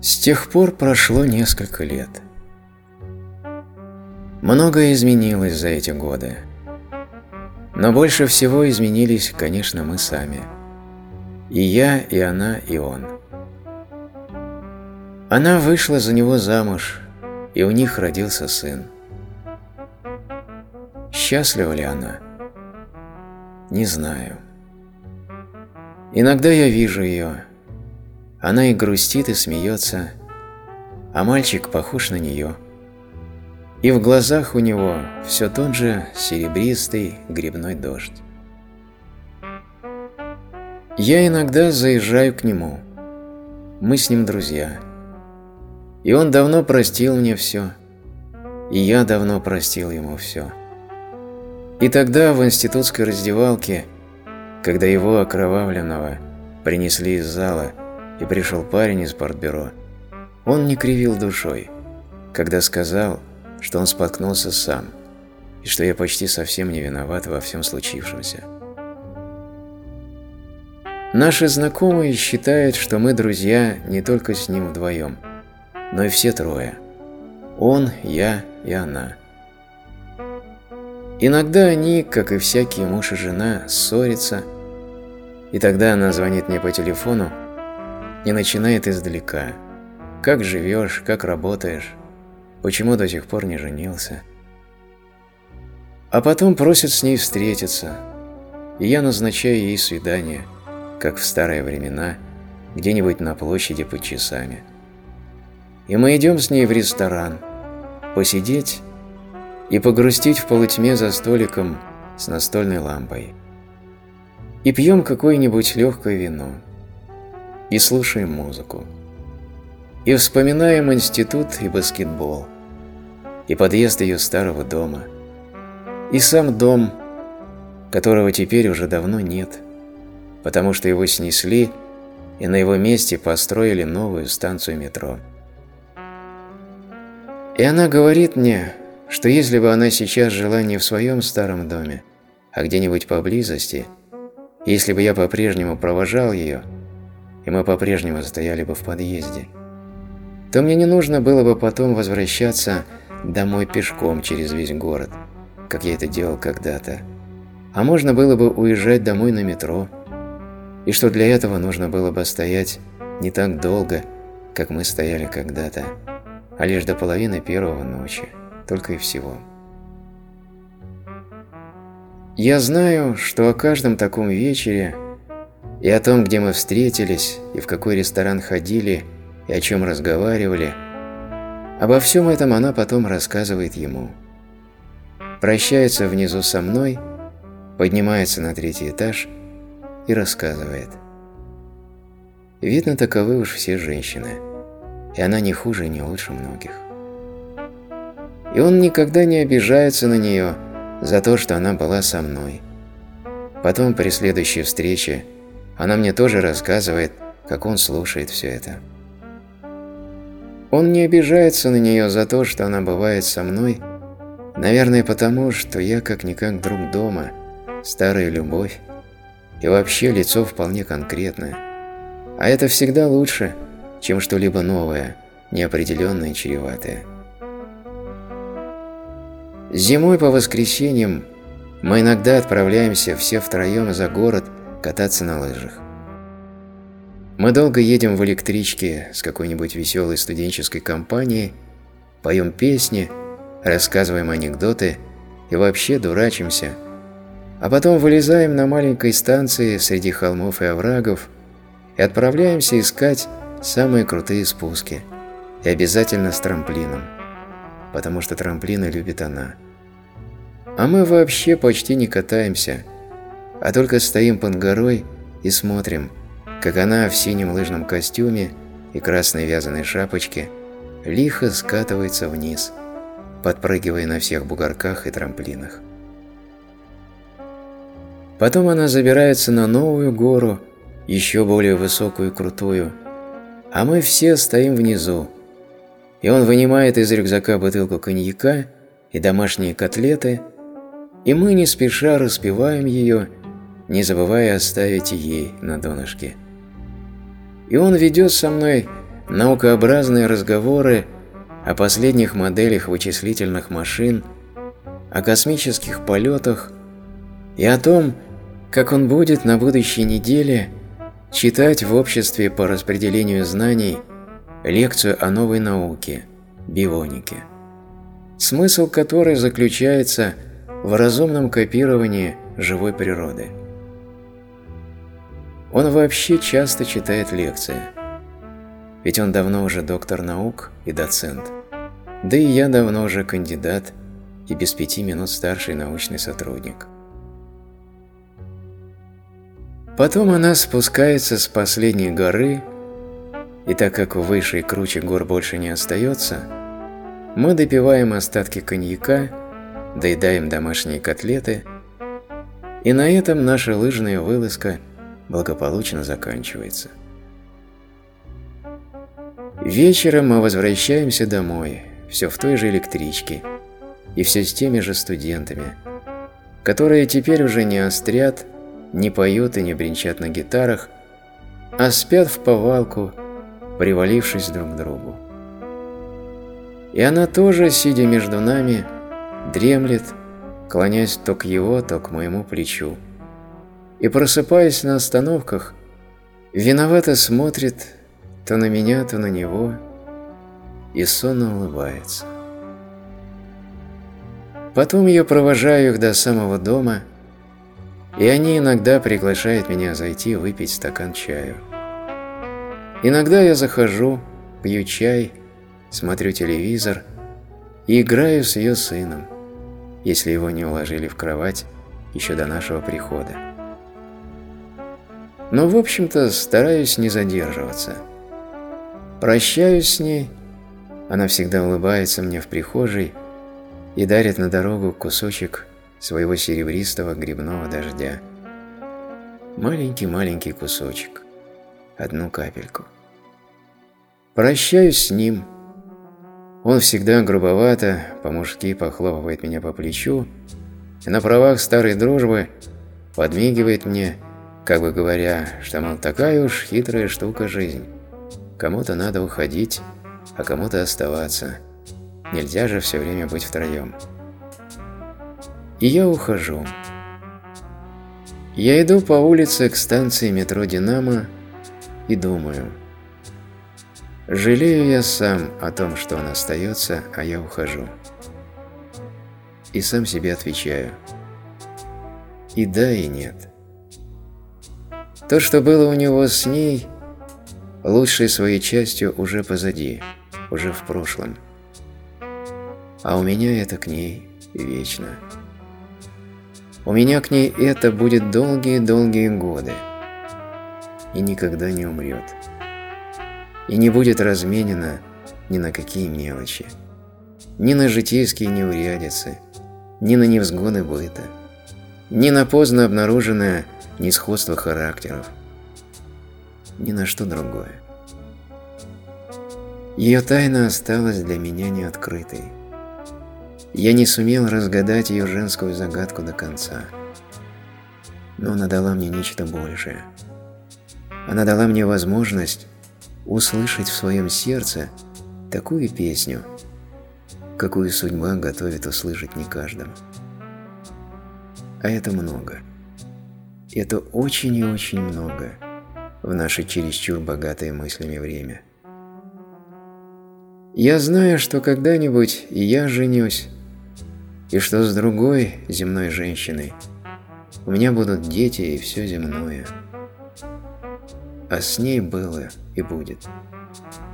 С тех пор прошло несколько лет. Многое изменилось за эти годы. Но больше всего изменились, конечно, мы сами. И я, и она, и он. Она вышла за него замуж, и у них родился сын. Счастлива ли она? Не знаю. Иногда я вижу ее. Она и грустит, и смеется, а мальчик похож на нее. И в глазах у него все тот же серебристый грибной дождь. Я иногда заезжаю к нему. Мы с ним друзья. И он давно простил мне все. И я давно простил ему все. И тогда в институтской раздевалке, когда его окровавленного принесли из зала, и пришел парень из портбюро, он не кривил душой, когда сказал, что он споткнулся сам, и что я почти совсем не виноват во всем случившемся. Наши знакомые считают, что мы друзья не только с ним вдвоем, но и все трое. Он, я и она – Иногда они, как и всякие муж и жена, ссорятся, и тогда она звонит мне по телефону и начинает издалека. Как живешь, как работаешь, почему до сих пор не женился. А потом просит с ней встретиться, и я назначаю ей свидание, как в старые времена, где-нибудь на площади под часами. И мы идем с ней в ресторан, посидеть и погрустить в полутьме за столиком с настольной лампой. И пьем какое-нибудь легкое вино. И слушаем музыку. И вспоминаем институт и баскетбол. И подъезд ее старого дома. И сам дом, которого теперь уже давно нет, потому что его снесли и на его месте построили новую станцию метро. И она говорит мне, что если бы она сейчас жила не в своем старом доме, а где-нибудь поблизости, если бы я по-прежнему провожал ее, и мы по-прежнему стояли бы в подъезде, то мне не нужно было бы потом возвращаться домой пешком через весь город, как я это делал когда-то, а можно было бы уезжать домой на метро, и что для этого нужно было бы стоять не так долго, как мы стояли когда-то, а лишь до половины первого ночи только и всего. Я знаю, что о каждом таком вечере и о том, где мы встретились, и в какой ресторан ходили, и о чем разговаривали, обо всем этом она потом рассказывает ему. Прощается внизу со мной, поднимается на третий этаж и рассказывает. Видно, таковы уж все женщины, и она не хуже и не лучше многих и он никогда не обижается на нее за то, что она была со мной. Потом при следующей встрече она мне тоже рассказывает, как он слушает все это. Он не обижается на нее за то, что она бывает со мной, наверное, потому, что я как-никак друг дома, старая любовь, и вообще лицо вполне конкретное. А это всегда лучше, чем что-либо новое, неопределенное и чреватое. Зимой по воскресеньям мы иногда отправляемся все втроем за город кататься на лыжах. Мы долго едем в электричке с какой-нибудь веселой студенческой компанией, поем песни, рассказываем анекдоты и вообще дурачимся, а потом вылезаем на маленькой станции среди холмов и оврагов и отправляемся искать самые крутые спуски, и обязательно с трамплином потому что трамплины любит она. А мы вообще почти не катаемся, а только стоим под горой и смотрим, как она в синем лыжном костюме и красной вязаной шапочке лихо скатывается вниз, подпрыгивая на всех бугорках и трамплинах. Потом она забирается на новую гору, еще более высокую и крутую, а мы все стоим внизу, и он вынимает из рюкзака бутылку коньяка и домашние котлеты, и мы не спеша распиваем ее, не забывая оставить ей на донышке. И он ведет со мной наукообразные разговоры о последних моделях вычислительных машин, о космических полетах и о том, как он будет на будущей неделе читать в обществе по распределению знаний лекцию о новой науке – бионике, смысл которой заключается в разумном копировании живой природы. Он вообще часто читает лекции, ведь он давно уже доктор наук и доцент, да и я давно уже кандидат и без пяти минут старший научный сотрудник. Потом она спускается с последней горы, и так как выше и круче гор больше не остается, мы допиваем остатки коньяка, доедаем домашние котлеты, и на этом наша лыжная вылазка благополучно заканчивается. Вечером мы возвращаемся домой, все в той же электричке, и все с теми же студентами, которые теперь уже не острят, не поют и не бренчат на гитарах, а спят в повалку, привалившись друг к другу. И она тоже, сидя между нами, дремлет, клонясь то к его, то к моему плечу. И просыпаясь на остановках, виновато смотрит то на меня, то на него, и сонно улыбается. Потом я провожаю их до самого дома – и они иногда приглашают меня зайти выпить стакан чаю. Иногда я захожу, пью чай, смотрю телевизор и играю с ее сыном, если его не уложили в кровать еще до нашего прихода. Но, в общем-то, стараюсь не задерживаться. Прощаюсь с ней, она всегда улыбается мне в прихожей и дарит на дорогу кусочек своего серебристого грибного дождя. Маленький-маленький кусочек, одну капельку. Прощаюсь с ним. Он всегда грубовато, по-мужски похлопывает меня по плечу на правах старой дружбы подмигивает мне, как бы говоря, что, мол, такая уж хитрая штука жизнь. Кому-то надо уходить, а кому-то оставаться. Нельзя же все время быть втроем. И я ухожу. Я иду по улице к станции метро «Динамо» и думаю. Жалею я сам о том, что он остается, а я ухожу. И сам себе отвечаю. И да, и нет. То, что было у него с ней, лучшей своей частью уже позади, уже в прошлом. А у меня это к ней вечно. У меня к ней это будет долгие-долгие годы. И никогда не умрет. И не будет разменено ни на какие мелочи. Ни на житейские неурядицы, ни на невзгоды быта, ни на поздно обнаруженное несходство характеров, ни на что другое. Ее тайна осталась для меня неоткрытой. Я не сумел разгадать ее женскую загадку до конца. Но она дала мне нечто большее. Она дала мне возможность услышать в своем сердце такую песню, какую судьба готовит услышать не каждому. А это много. Это очень и очень много в наше чересчур богатое мыслями время. Я знаю, что когда-нибудь и я женюсь, и что с другой земной женщиной у меня будут дети и все земное. А с ней было и будет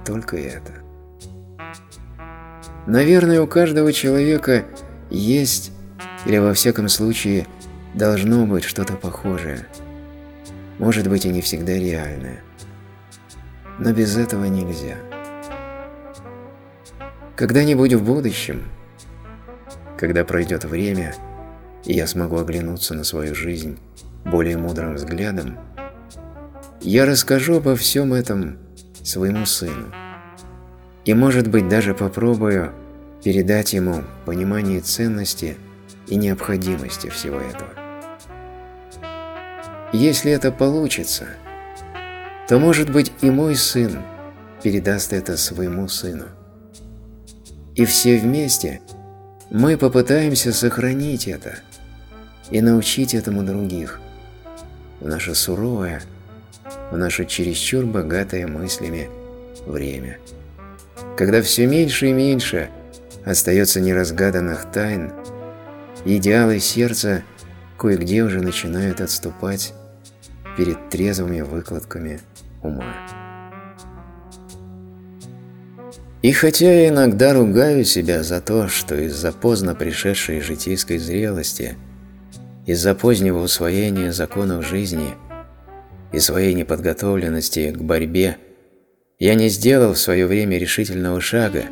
только это. Наверное, у каждого человека есть, или во всяком случае должно быть что-то похожее. Может быть и не всегда реальное. Но без этого нельзя. Когда-нибудь в будущем – когда пройдет время, и я смогу оглянуться на свою жизнь более мудрым взглядом, я расскажу обо всем этом своему сыну. И, может быть, даже попробую передать ему понимание ценности и необходимости всего этого. Если это получится, то, может быть, и мой сын передаст это своему сыну. И все вместе мы попытаемся сохранить это и научить этому других в наше суровое, в наше чересчур богатое мыслями время. Когда все меньше и меньше остается неразгаданных тайн, идеалы сердца кое-где уже начинают отступать перед трезвыми выкладками ума. И хотя я иногда ругаю себя за то, что из-за поздно пришедшей житейской зрелости, из-за позднего усвоения законов жизни и своей неподготовленности к борьбе, я не сделал в свое время решительного шага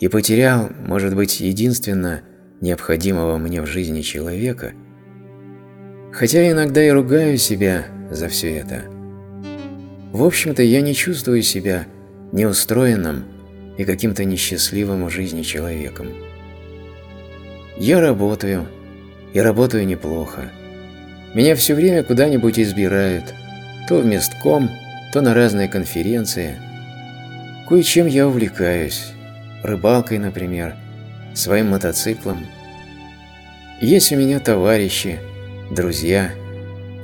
и потерял, может быть, единственно необходимого мне в жизни человека, хотя иногда и ругаю себя за все это. В общем-то, я не чувствую себя неустроенным и каким-то несчастливым в жизни человеком. Я работаю, и работаю неплохо. Меня все время куда-нибудь избирают, то в местком, то на разные конференции. Кое-чем я увлекаюсь, рыбалкой, например, своим мотоциклом. Есть у меня товарищи, друзья,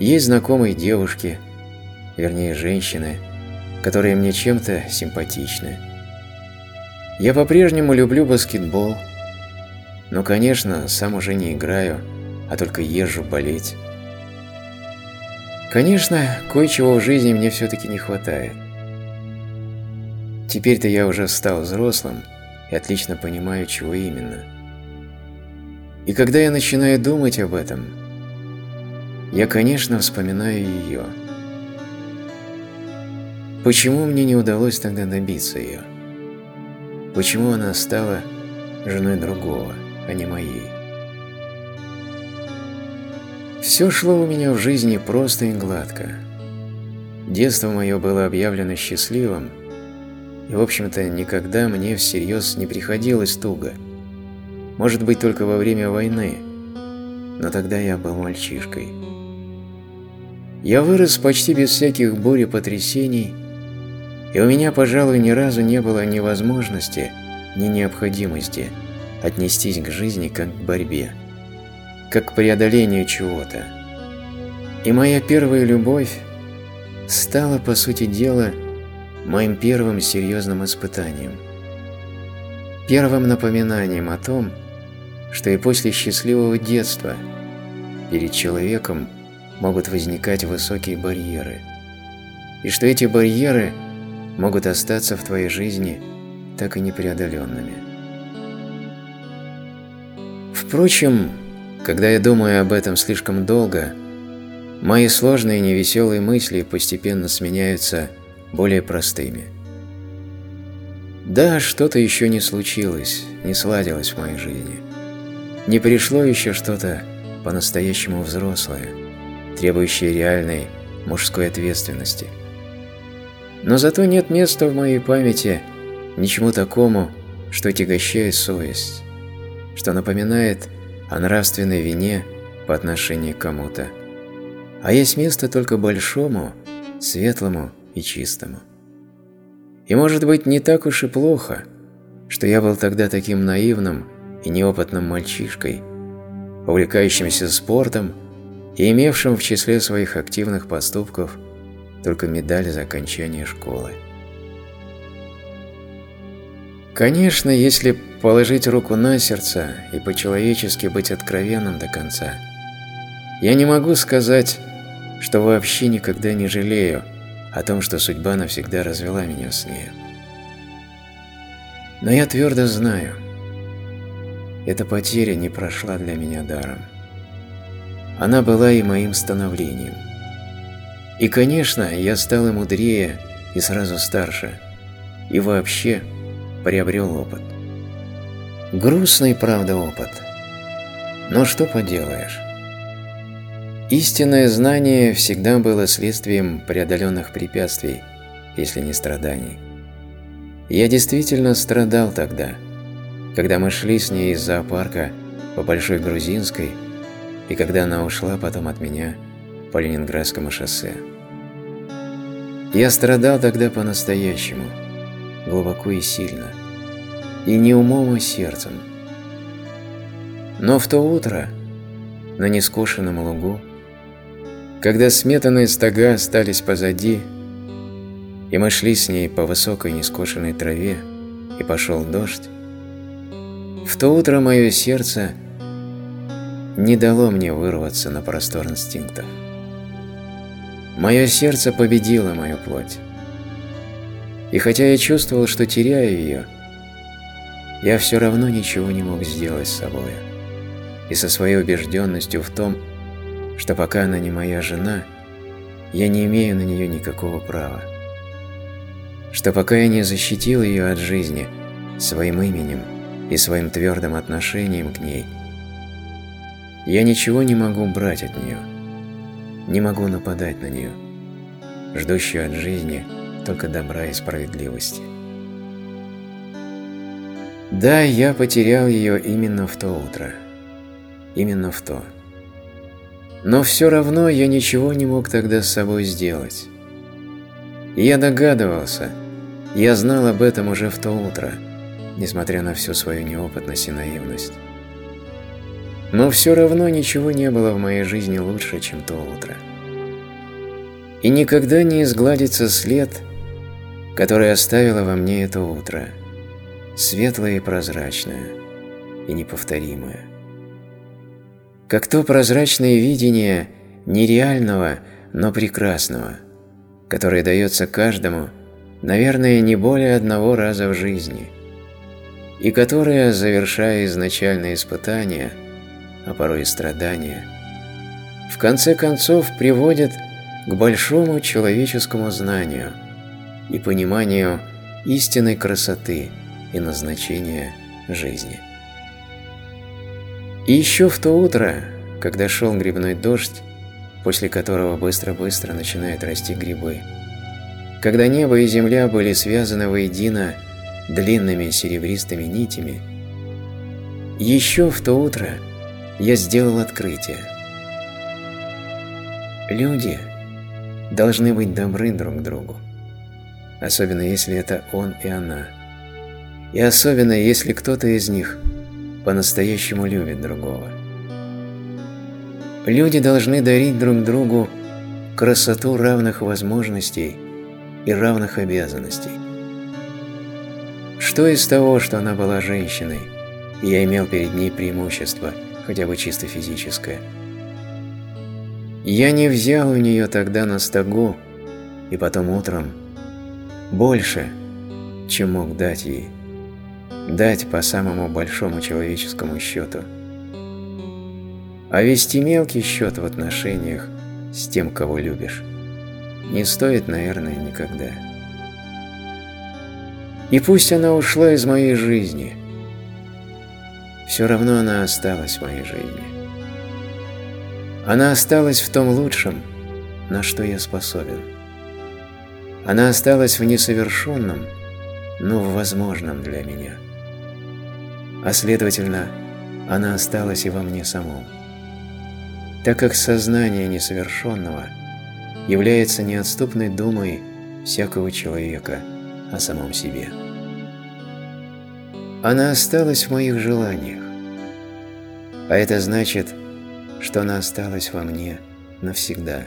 есть знакомые девушки, вернее женщины, которые мне чем-то симпатичны. Я по-прежнему люблю баскетбол, но, конечно, сам уже не играю, а только езжу болеть. Конечно, кое-чего в жизни мне все-таки не хватает. Теперь-то я уже стал взрослым и отлично понимаю, чего именно. И когда я начинаю думать об этом, я, конечно, вспоминаю ее. Почему мне не удалось тогда добиться ее? Почему она стала женой другого, а не моей? Все шло у меня в жизни просто и гладко. Детство мое было объявлено счастливым, и, в общем-то, никогда мне всерьез не приходилось туго. Может быть, только во время войны, но тогда я был мальчишкой. Я вырос почти без всяких бурь и потрясений, и у меня, пожалуй, ни разу не было ни возможности, ни необходимости отнестись к жизни как к борьбе, как к преодолению чего-то. И моя первая любовь стала, по сути дела, моим первым серьезным испытанием. Первым напоминанием о том, что и после счастливого детства перед человеком могут возникать высокие барьеры, и что эти барьеры – могут остаться в твоей жизни так и непреодоленными. Впрочем, когда я думаю об этом слишком долго, мои сложные невеселые мысли постепенно сменяются более простыми. Да, что-то еще не случилось, не сладилось в моей жизни. Не пришло еще что-то по-настоящему взрослое, требующее реальной мужской ответственности – но зато нет места в моей памяти ничему такому, что тягощает совесть, что напоминает о нравственной вине по отношению к кому-то. А есть место только большому, светлому и чистому. И может быть не так уж и плохо, что я был тогда таким наивным и неопытным мальчишкой, увлекающимся спортом и имевшим в числе своих активных поступков – только медаль за окончание школы. Конечно, если положить руку на сердце и по-человечески быть откровенным до конца, я не могу сказать, что вообще никогда не жалею о том, что судьба навсегда развела меня с ней. Но я твердо знаю, эта потеря не прошла для меня даром. Она была и моим становлением. И, конечно, я стал и мудрее, и сразу старше, и вообще приобрел опыт. Грустный, правда, опыт. Но что поделаешь? Истинное знание всегда было следствием преодоленных препятствий, если не страданий. Я действительно страдал тогда, когда мы шли с ней из зоопарка по Большой Грузинской, и когда она ушла потом от меня по Ленинградскому шоссе. Я страдал тогда по-настоящему, глубоко и сильно, и не умом, а сердцем. Но в то утро, на нескошенном лугу, когда сметанные стога остались позади, и мы шли с ней по высокой нескошенной траве, и пошел дождь, в то утро мое сердце не дало мне вырваться на простор инстинктов. Мое сердце победило мою плоть. И хотя я чувствовал, что теряю ее, я все равно ничего не мог сделать с собой. И со своей убежденностью в том, что пока она не моя жена, я не имею на нее никакого права. Что пока я не защитил ее от жизни своим именем и своим твердым отношением к ней, я ничего не могу брать от нее – не могу нападать на нее, ждущую от жизни только добра и справедливости. Да, я потерял ее именно в то утро. Именно в то. Но все равно я ничего не мог тогда с собой сделать. я догадывался, я знал об этом уже в то утро, несмотря на всю свою неопытность и наивность. Но все равно ничего не было в моей жизни лучше, чем то утро. И никогда не изгладится след, который оставило во мне это утро, светлое и прозрачное, и неповторимое. Как то прозрачное видение нереального, но прекрасного, которое дается каждому, наверное, не более одного раза в жизни, и которое, завершая изначальное испытание – а порой и страдания, в конце концов приводят к большому человеческому знанию и пониманию истинной красоты и назначения жизни. И еще в то утро, когда шел грибной дождь, после которого быстро-быстро начинают расти грибы, когда небо и земля были связаны воедино длинными серебристыми нитями, еще в то утро – я сделал открытие. Люди должны быть добры друг другу, особенно если это он и она, и особенно если кто-то из них по-настоящему любит другого. Люди должны дарить друг другу красоту равных возможностей и равных обязанностей. Что из того, что она была женщиной, и я имел перед ней преимущество – хотя бы чисто физическое. Я не взял у нее тогда на стогу, и потом утром, больше, чем мог дать ей. Дать по самому большому человеческому счету. А вести мелкий счет в отношениях с тем, кого любишь, не стоит, наверное, никогда. И пусть она ушла из моей жизни – все равно она осталась в моей жизни. Она осталась в том лучшем, на что я способен. Она осталась в несовершенном, но в возможном для меня. А следовательно, она осталась и во мне самом. Так как сознание несовершенного является неотступной думой всякого человека о самом себе. Она осталась в моих желаниях. А это значит, что она осталась во мне навсегда.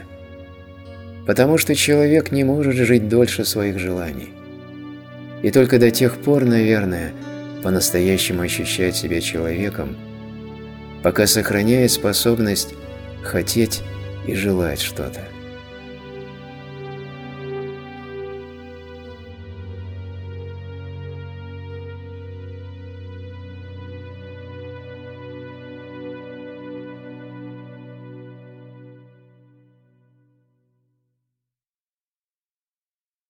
Потому что человек не может жить дольше своих желаний. И только до тех пор, наверное, по-настоящему ощущает себя человеком, пока сохраняет способность хотеть и желать что-то.